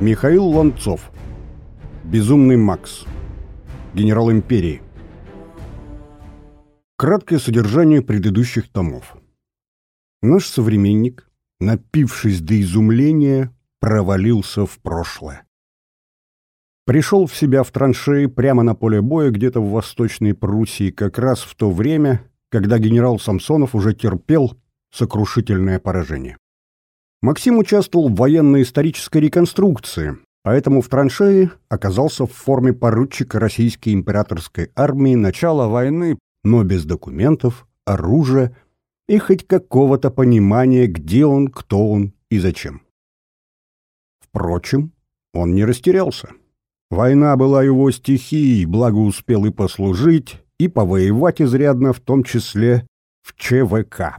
Михаил Ланцов. Безумный Макс. Генерал империи. Краткое содержание предыдущих томов. Наш современник, напившись до изумления, провалился в прошлое. Пришел в себя в траншеи прямо на поле боя где-то в Восточной Пруссии как раз в то время, когда генерал Самсонов уже терпел сокрушительное поражение. Максим участвовал в военно-исторической реконструкции, поэтому в траншеи оказался в форме поручика российской императорской армии начала войны, но без документов, оружия и хоть какого-то понимания, где он, кто он и зачем. Впрочем, он не растерялся. Война была его стихией, благо успел и послужить, и повоевать изрядно, в том числе в ЧВК.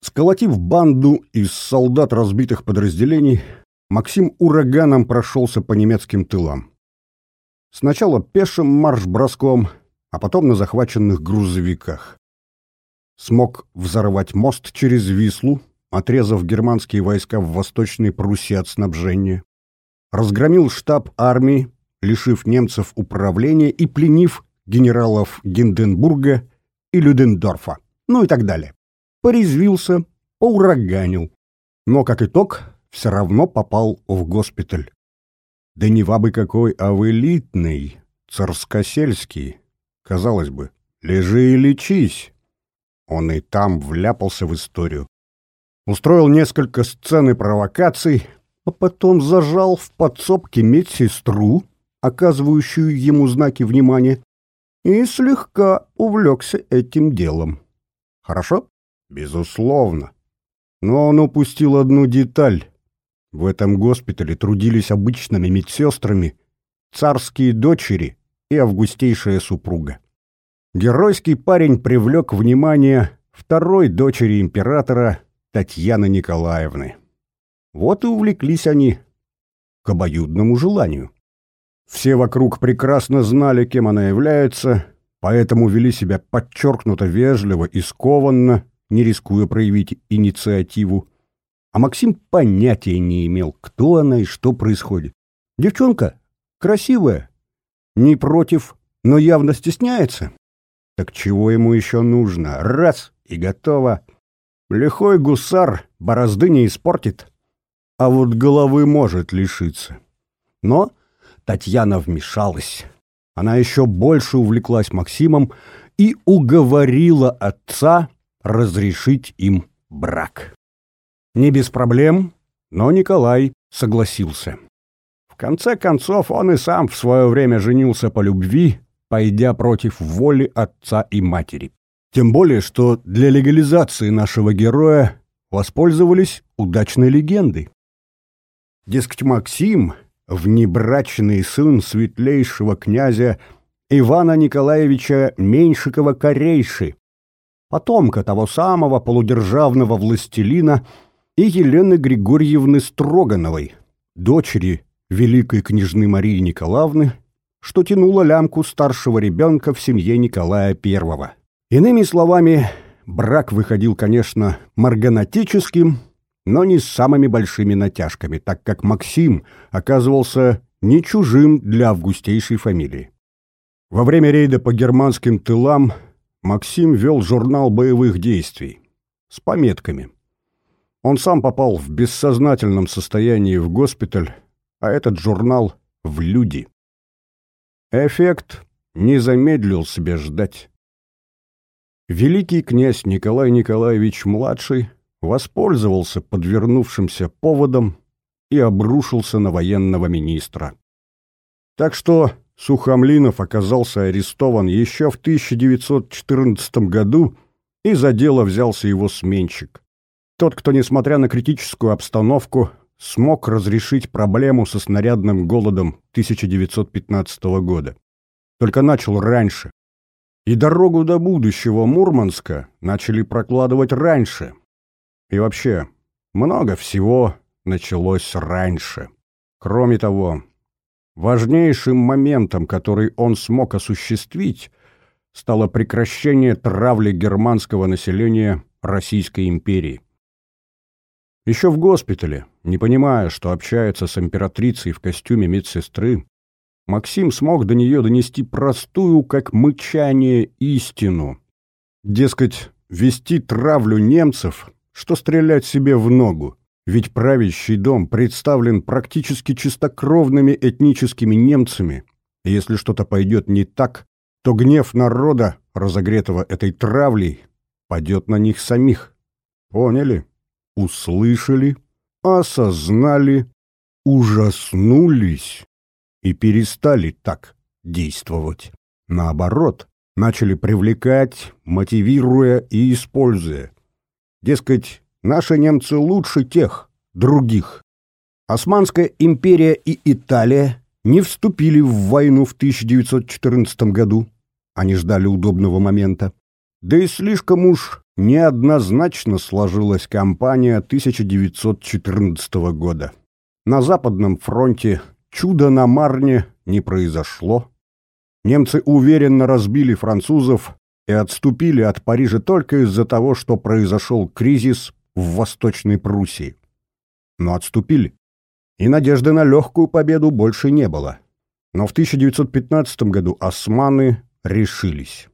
Сколотив банду из солдат разбитых подразделений, Максим ураганом прошелся по немецким тылам. Сначала пешим марш-броском, а потом на захваченных грузовиках. Смог взорвать мост через Вислу, отрезав германские войска в Восточной Пруссии от снабжения. Разгромил штаб армии, лишив немцев управления и пленив генералов Гинденбурга и Людендорфа, ну и так далее порезвился, поураганил. Но, как итог, все равно попал в госпиталь. Да не вабы какой, а в элитный, царскосельский. Казалось бы, лежи и лечись. Он и там вляпался в историю. Устроил несколько сцен и провокаций, а потом зажал в подсобке медсестру, оказывающую ему знаки внимания, и слегка увлекся этим делом. Хорошо? Безусловно. Но он упустил одну деталь. В этом госпитале трудились обычными медсестрами царские дочери и августейшая супруга. Геройский парень привлек внимание второй дочери императора Татьяны Николаевны. Вот и увлеклись они к обоюдному желанию. Все вокруг прекрасно знали, кем она является, поэтому вели себя подчеркнуто вежливо и скованно, не рискуя проявить инициативу. А Максим понятия не имел, кто она и что происходит. Девчонка красивая, не против, но явно стесняется. Так чего ему еще нужно? Раз — и готово. Лихой гусар борозды не испортит, а вот головы может лишиться. Но Татьяна вмешалась. Она еще больше увлеклась Максимом и уговорила отца разрешить им брак. Не без проблем, но Николай согласился. В конце концов, он и сам в свое время женился по любви, пойдя против воли отца и матери. Тем более, что для легализации нашего героя воспользовались удачной легендой. Дескать, Максим, внебрачный сын светлейшего князя Ивана Николаевича Меньшикова-Корейши, потомка того самого полудержавного властелина и Елены Григорьевны Строгановой, дочери великой княжны Марии Николаевны, что тянула лямку старшего ребенка в семье Николая I. Иными словами, брак выходил, конечно, марганатическим, но не с самыми большими натяжками, так как Максим оказывался не чужим для августейшей фамилии. Во время рейда по германским тылам Максим вел журнал боевых действий с пометками. Он сам попал в бессознательном состоянии в госпиталь, а этот журнал — в люди. Эффект не замедлил себе ждать. Великий князь Николай Николаевич-младший воспользовался подвернувшимся поводом и обрушился на военного министра. Так что Сухомлинов оказался арестован еще в 1914 году, и за дело взялся его сменщик. Тот, кто, несмотря на критическую обстановку, смог разрешить проблему со снарядным голодом 1915 года. Только начал раньше. И дорогу до будущего Мурманска начали прокладывать раньше. И вообще, много всего началось раньше. Кроме того, Важнейшим моментом, который он смог осуществить, стало прекращение травли германского населения Российской империи. Еще в госпитале, не понимая, что общается с императрицей в костюме медсестры, Максим смог до нее донести простую, как мычание, истину. Дескать, вести травлю немцев, что стрелять себе в ногу, ведь правящий дом представлен практически чистокровными этническими немцами, и если что-то пойдет не так, то гнев народа, разогретого этой травлей, падет на них самих. Поняли? услышали, осознали, ужаснулись и перестали так действовать. Наоборот, начали привлекать, мотивируя и используя. Дескать, наши немцы лучше тех, других. Османская империя и Италия не вступили в войну в 1914 году. Они ждали удобного момента. Да и слишком уж неоднозначно сложилась кампания 1914 года. На Западном фронте чудо на Марне не произошло. Немцы уверенно разбили французов и отступили от Парижа только из-за того, что произошел кризис в Восточной Пруссии. Но отступили. И надежды на легкую победу больше не было. Но в 1915 году османы решились.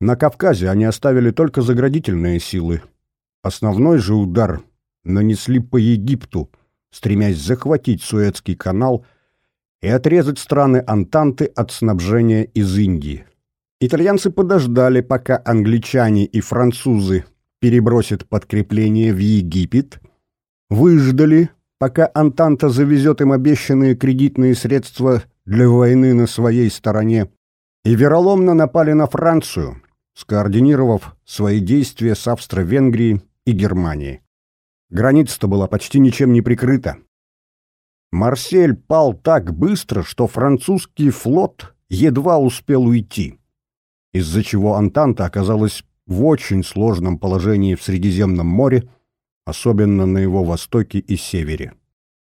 На Кавказе они оставили только заградительные силы. Основной же удар нанесли по Египту, стремясь захватить Суэцкий канал и отрезать страны Антанты от снабжения из Индии. Итальянцы подождали, пока англичане и французы перебросят подкрепление в Египет, выждали, пока Антанта завезет им обещанные кредитные средства для войны на своей стороне, и вероломно напали на Францию, скоординировав свои действия с Австро-Венгрией и Германией. Граница-то была почти ничем не прикрыта. Марсель пал так быстро, что французский флот едва успел уйти, из-за чего Антанта оказалась в очень сложном положении в Средиземном море, особенно на его востоке и севере.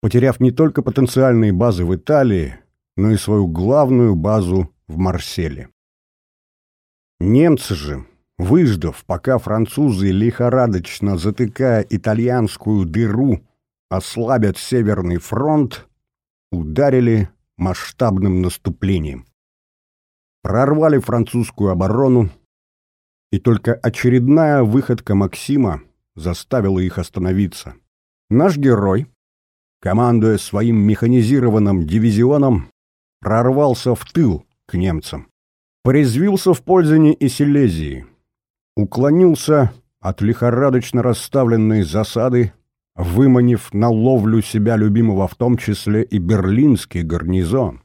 Потеряв не только потенциальные базы в Италии, но и свою главную базу в Марселе. Немцы же, выждав, пока французы, лихорадочно затыкая итальянскую дыру, ослабят Северный фронт, ударили масштабным наступлением. Прорвали французскую оборону, и только очередная выходка Максима заставила их остановиться. Наш герой, командуя своим механизированным дивизионом, прорвался в тыл к немцам порезвился в Пользине и Силезии, уклонился от лихорадочно расставленной засады, выманив на ловлю себя любимого в том числе и берлинский гарнизон.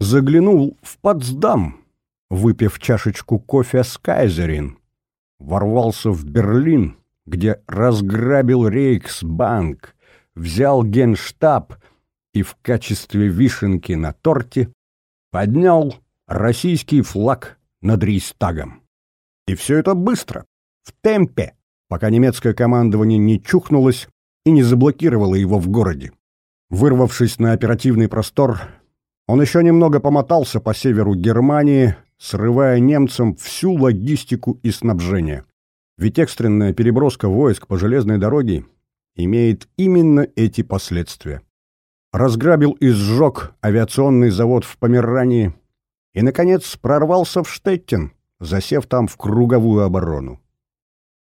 Заглянул в Потсдам, выпив чашечку кофе с Кайзерин, ворвался в Берлин, где разграбил Рейхсбанк, взял генштаб и в качестве вишенки на торте поднял российский флаг над Рейстагом. И все это быстро, в темпе, пока немецкое командование не чухнулось и не заблокировало его в городе. Вырвавшись на оперативный простор, он еще немного помотался по северу Германии, срывая немцам всю логистику и снабжение. Ведь экстренная переброска войск по железной дороге имеет именно эти последствия. Разграбил и сжег авиационный завод в Померании, и, наконец, прорвался в Штеттин, засев там в круговую оборону.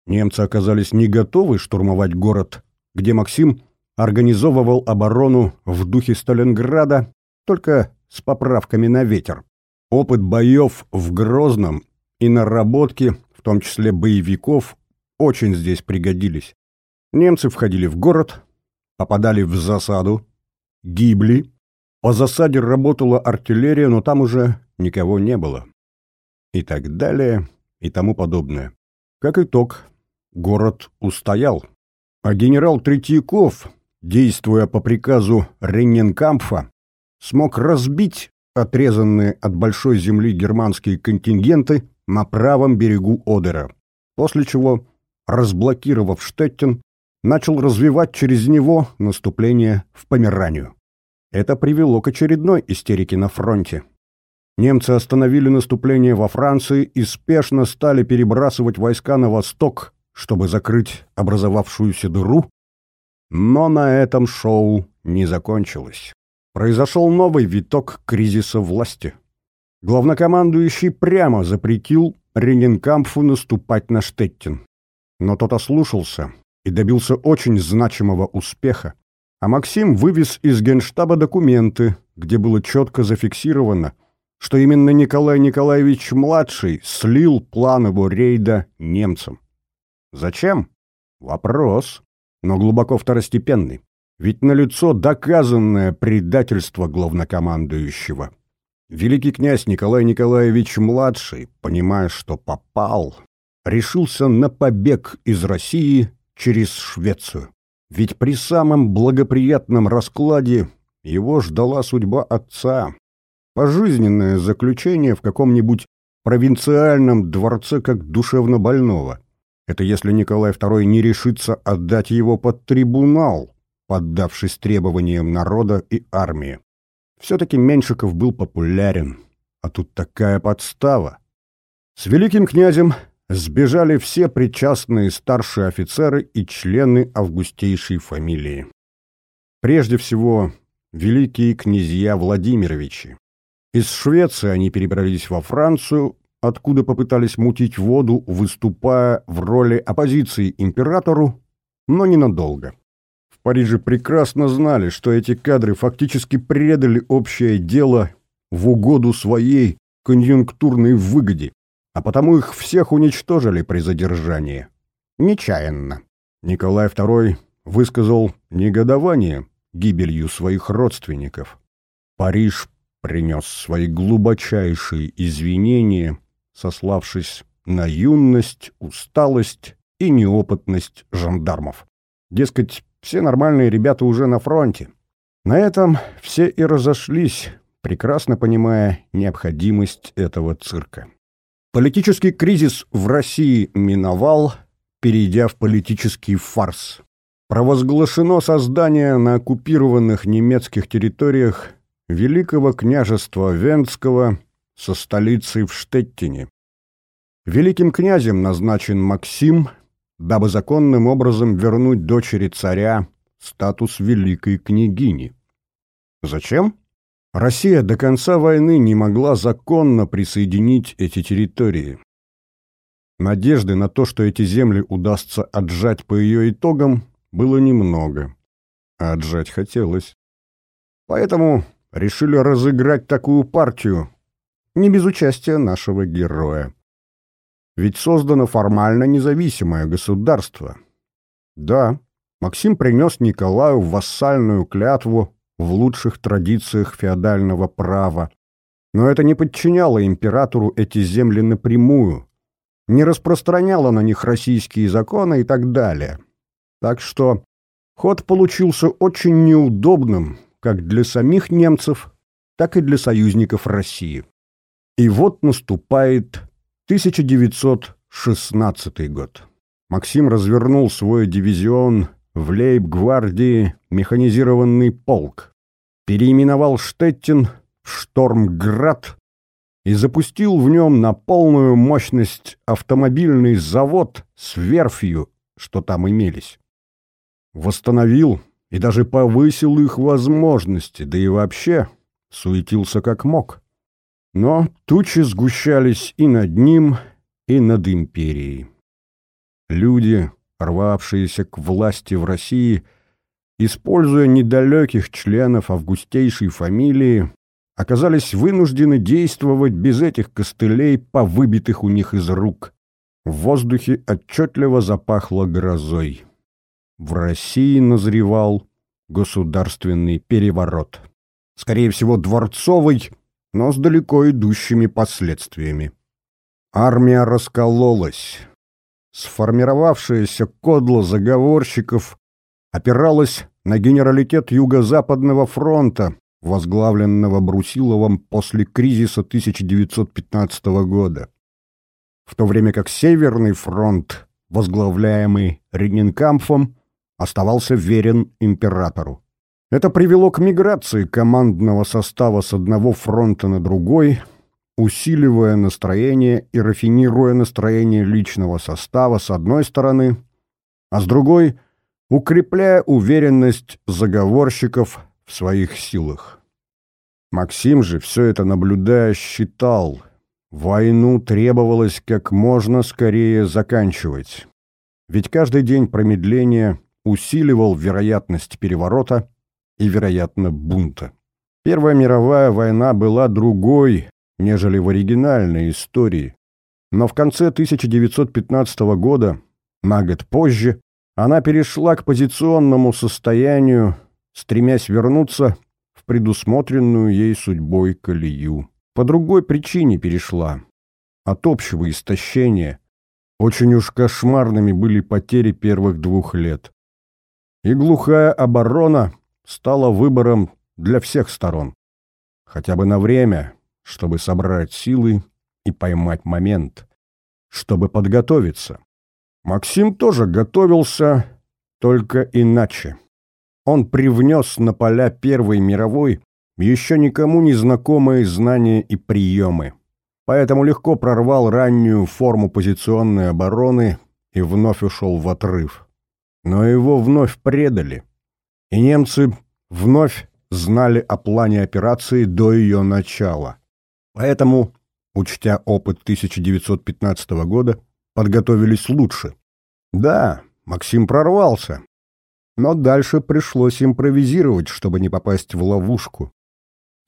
Немцы оказались не готовы штурмовать город, где Максим организовывал оборону в духе Сталинграда, только с поправками на ветер. Опыт боев в Грозном и наработки, в том числе боевиков, очень здесь пригодились. Немцы входили в город, попадали в засаду, гибли. По засаде работала артиллерия, но там уже никого не было. И так далее, и тому подобное. Как итог, город устоял. А генерал Третьяков, действуя по приказу Ренненкампфа, смог разбить отрезанные от большой земли германские контингенты на правом берегу Одера, после чего, разблокировав Штеттен, начал развивать через него наступление в Померанию. Это привело к очередной истерике на фронте. Немцы остановили наступление во Франции и спешно стали перебрасывать войска на восток, чтобы закрыть образовавшуюся дыру, Но на этом шоу не закончилось. Произошел новый виток кризиса власти. Главнокомандующий прямо запретил Ренинкампфу наступать на Штеттин. Но тот ослушался и добился очень значимого успеха. А Максим вывез из генштаба документы, где было четко зафиксировано, что именно Николай Николаевич-младший слил план его рейда немцам. Зачем? Вопрос, но глубоко второстепенный. Ведь налицо доказанное предательство главнокомандующего. Великий князь Николай Николаевич-младший, понимая, что попал, решился на побег из России через Швецию. Ведь при самом благоприятном раскладе его ждала судьба отца, Пожизненное заключение в каком-нибудь провинциальном дворце как душевно больного. Это если Николай II не решится отдать его под трибунал, поддавшись требованиям народа и армии. Все-таки Меньшиков был популярен, а тут такая подстава. С великим князем сбежали все причастные старшие офицеры и члены августейшей фамилии. Прежде всего, великие князья Владимировичи. Из Швеции они перебрались во Францию, откуда попытались мутить воду, выступая в роли оппозиции императору, но ненадолго. Париже прекрасно знали, что эти кадры фактически предали общее дело в угоду своей конъюнктурной выгоде, а потому их всех уничтожили при задержании. Нечаянно. Николай II высказал негодование гибелью своих родственников. Париж принес свои глубочайшие извинения, сославшись на юность, усталость и неопытность жандармов. Дескать, все нормальные ребята уже на фронте. На этом все и разошлись, прекрасно понимая необходимость этого цирка. Политический кризис в России миновал, перейдя в политический фарс. Провозглашено создание на оккупированных немецких территориях Великого княжества Венского со столицей в Штеттине. Великим князем назначен Максим, дабы законным образом вернуть дочери царя статус великой княгини. Зачем? Россия до конца войны не могла законно присоединить эти территории. Надежды на то, что эти земли удастся отжать по ее итогам, было немного. А отжать хотелось. Поэтому решили разыграть такую партию, не без участия нашего героя. Ведь создано формально независимое государство. Да, Максим принес Николаю вассальную клятву в лучших традициях феодального права, но это не подчиняло императору эти земли напрямую, не распространяло на них российские законы и так далее. Так что ход получился очень неудобным, как для самих немцев, так и для союзников России. И вот наступает 1916 год. Максим развернул свой дивизион в лейб-гвардии механизированный полк, переименовал Штеттин в Штормград и запустил в нем на полную мощность автомобильный завод с верфью, что там имелись. Восстановил и даже повысил их возможности, да и вообще суетился как мог. Но тучи сгущались и над ним, и над империей. Люди, рвавшиеся к власти в России, используя недалеких членов августейшей фамилии, оказались вынуждены действовать без этих костылей, повыбитых у них из рук. В воздухе отчетливо запахло грозой в России назревал государственный переворот. Скорее всего, дворцовый, но с далеко идущими последствиями. Армия раскололась. Сформировавшаяся кодло заговорщиков опиралась на генералитет Юго-Западного фронта, возглавленного Брусиловым после кризиса 1915 года. В то время как Северный фронт, возглавляемый Ренинкамфом, оставался верен императору. Это привело к миграции командного состава с одного фронта на другой, усиливая настроение и рафинируя настроение личного состава с одной стороны, а с другой укрепляя уверенность заговорщиков в своих силах. Максим же, все это наблюдая, считал, войну требовалось как можно скорее заканчивать. Ведь каждый день промедления усиливал вероятность переворота и, вероятно, бунта. Первая мировая война была другой, нежели в оригинальной истории. Но в конце 1915 года, на год позже, она перешла к позиционному состоянию, стремясь вернуться в предусмотренную ей судьбой колею. По другой причине перешла. От общего истощения. Очень уж кошмарными были потери первых двух лет. И глухая оборона стала выбором для всех сторон. Хотя бы на время, чтобы собрать силы и поймать момент, чтобы подготовиться. Максим тоже готовился, только иначе. Он привнес на поля Первой мировой еще никому не знакомые знания и приемы. Поэтому легко прорвал раннюю форму позиционной обороны и вновь ушел в отрыв. Но его вновь предали. И немцы вновь знали о плане операции до ее начала. Поэтому, учтя опыт 1915 года, подготовились лучше. Да, Максим прорвался, но дальше пришлось импровизировать, чтобы не попасть в ловушку.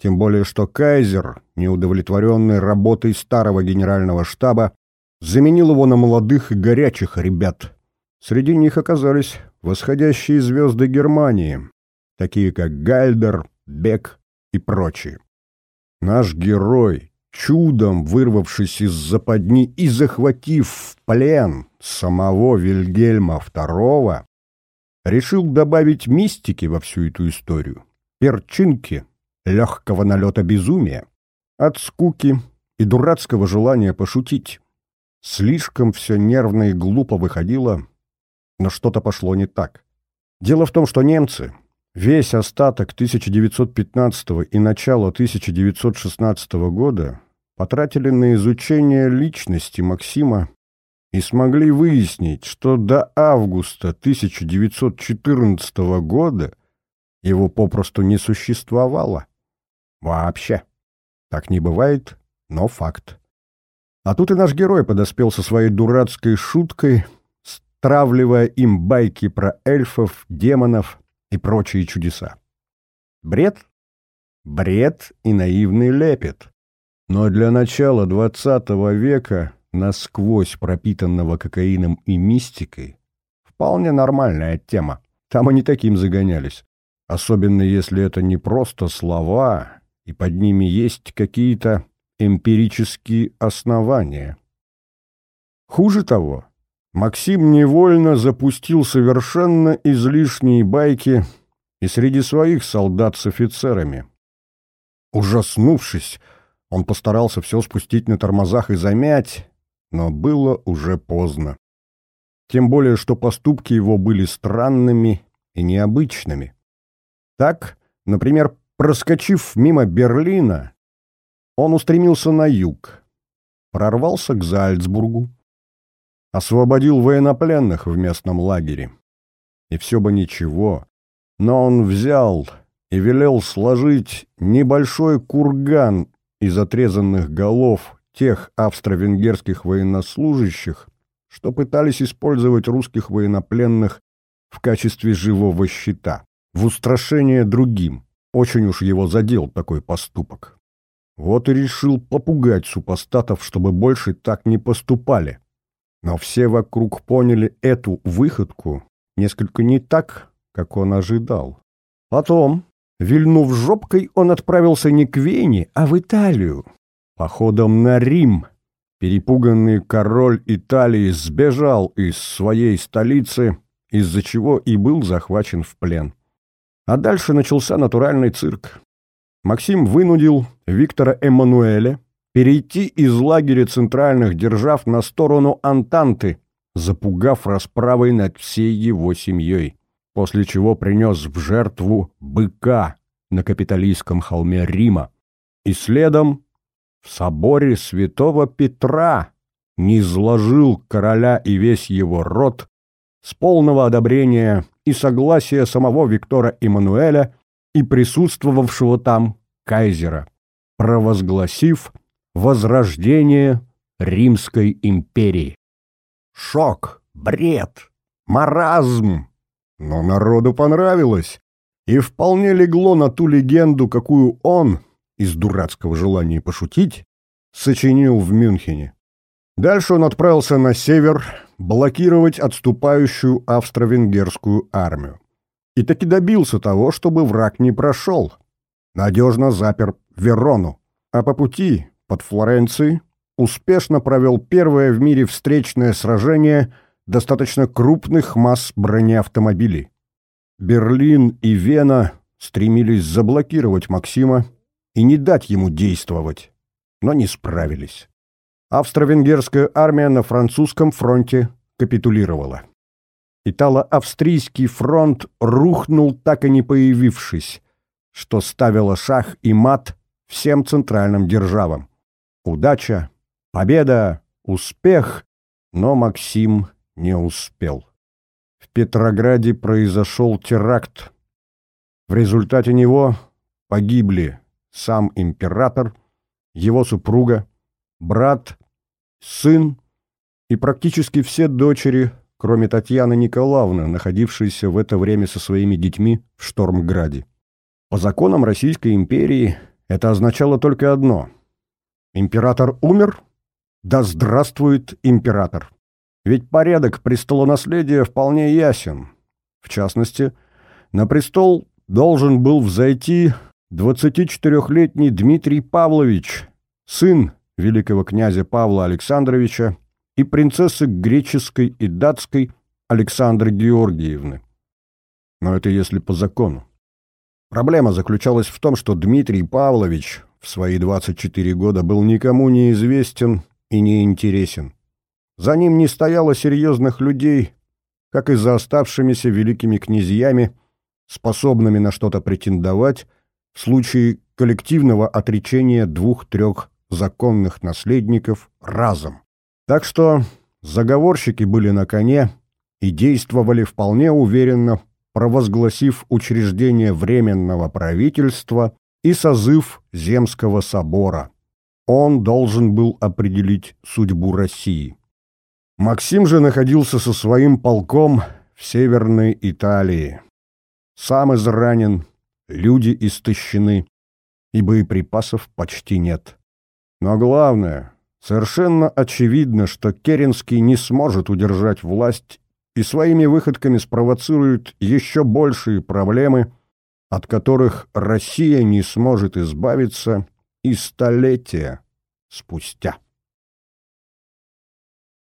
Тем более, что Кайзер, неудовлетворенный работой старого генерального штаба, заменил его на молодых и горячих ребят. Среди них оказались восходящие звезды Германии, такие как Гальдер, Бек и прочие. Наш герой, чудом вырвавшись из западни и захватив в плен самого Вильгельма II, решил добавить мистики во всю эту историю, перчинки, легкого налета безумия, от скуки и дурацкого желания пошутить. Слишком все нервно и глупо выходило, но что-то пошло не так. Дело в том, что немцы, весь остаток 1915 и начало 1916 года потратили на изучение личности Максима и смогли выяснить, что до августа 1914 года его попросту не существовало. Вообще. Так не бывает, но факт. А тут и наш герой подоспел со своей дурацкой шуткой, стравливая им байки про эльфов, демонов и прочие чудеса. Бред? Бред и наивный лепет. Но для начала двадцатого века насквозь пропитанного кокаином и мистикой, вполне нормальная тема. Там они таким загонялись. Особенно если это не просто слова, и под ними есть какие-то эмпирические основания. Хуже того, Максим невольно запустил совершенно излишние байки и среди своих солдат с офицерами. Ужаснувшись, он постарался все спустить на тормозах и замять, но было уже поздно. Тем более, что поступки его были странными и необычными. Так, например, проскочив мимо Берлина, он устремился на юг, прорвался к Зальцбургу, освободил военнопленных в местном лагере. И все бы ничего, но он взял и велел сложить небольшой курган из отрезанных голов тех австро-венгерских военнослужащих, что пытались использовать русских военнопленных в качестве живого щита, в устрашение другим. Очень уж его задел такой поступок. Вот и решил попугать супостатов, чтобы больше так не поступали. Но все вокруг поняли эту выходку несколько не так, как он ожидал. Потом, вильнув жопкой, он отправился не к Вене, а в Италию, Походом на Рим перепуганный король Италии сбежал из своей столицы, из-за чего и был захвачен в плен. А дальше начался натуральный цирк. Максим вынудил Виктора Эммануэля перейти из лагеря центральных держав на сторону Антанты, запугав расправой над всей его семьей, после чего принес в жертву быка на капиталистском холме Рима. И следом в соборе святого Петра не изложил короля и весь его род с полного одобрения и согласия самого Виктора Эммануэля и присутствовавшего там кайзера, провозгласив возрождение Римской империи. Шок, бред, маразм. Но народу понравилось и вполне легло на ту легенду, какую он, из дурацкого желания пошутить, сочинил в Мюнхене. Дальше он отправился на север блокировать отступающую австро-венгерскую армию. И таки добился того, чтобы враг не прошел. Надежно запер Верону, а по пути, под Флоренцией, успешно провел первое в мире встречное сражение достаточно крупных масс бронеавтомобилей. Берлин и Вена стремились заблокировать Максима и не дать ему действовать, но не справились. Австро-венгерская армия на французском фронте капитулировала. Итало-австрийский фронт рухнул, так и не появившись, что ставило шах и мат всем центральным державам. Удача, победа, успех, но Максим не успел. В Петрограде произошел теракт. В результате него погибли сам император, его супруга, брат, сын и практически все дочери, кроме Татьяны Николаевны, находившейся в это время со своими детьми в Штормграде. По законам Российской империи это означало только одно. Император умер? Да здравствует император! Ведь порядок престолонаследия вполне ясен. В частности, на престол должен был взойти 24-летний Дмитрий Павлович, сын великого князя Павла Александровича и принцессы греческой и датской Александры Георгиевны. Но это если по закону. Проблема заключалась в том, что Дмитрий Павлович в свои 24 года был никому не известен и не интересен. За ним не стояло серьезных людей, как и за оставшимися великими князьями, способными на что-то претендовать в случае коллективного отречения двух-трех законных наследников разом. Так что заговорщики были на коне и действовали вполне уверенно, провозгласив учреждение Временного правительства и созыв Земского собора. Он должен был определить судьбу России. Максим же находился со своим полком в Северной Италии. Сам изранен, люди истощены, и боеприпасов почти нет. Но главное, совершенно очевидно, что Керенский не сможет удержать власть и своими выходками спровоцирует еще большие проблемы, от которых Россия не сможет избавиться и столетия спустя.